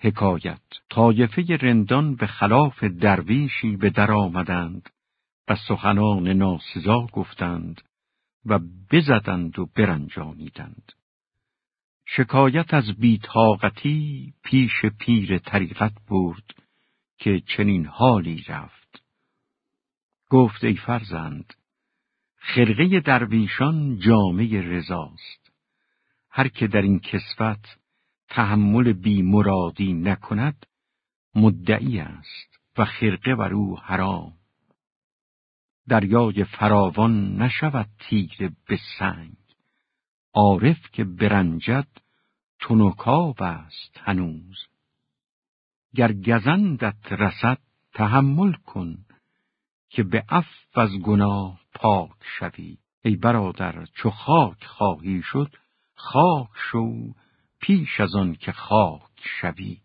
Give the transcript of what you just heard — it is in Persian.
حکایت طایفه رندان به خلاف درویشی به در آمدند و سخنان ناسزا گفتند و بزدند و برنجانیدند. شکایت از بیتاقتی پیش پیر طریقت برد که چنین حالی رفت. گفت ای فرزند، خرقه درویشان جامعه رضاست. هر که در این کسفت تحمل بی مرادی نکند مدعی است و خرقه بر او حرام. دریای فراوان نشود تیره به سنگ. عارف که برنجد تنکاب است هنوز. گر گزندت رسد تحمل کن که به اف از گناه پاک شوی. ای برادر چو خاک خواهی شد خاک شو پیش از آن که خاک شوی.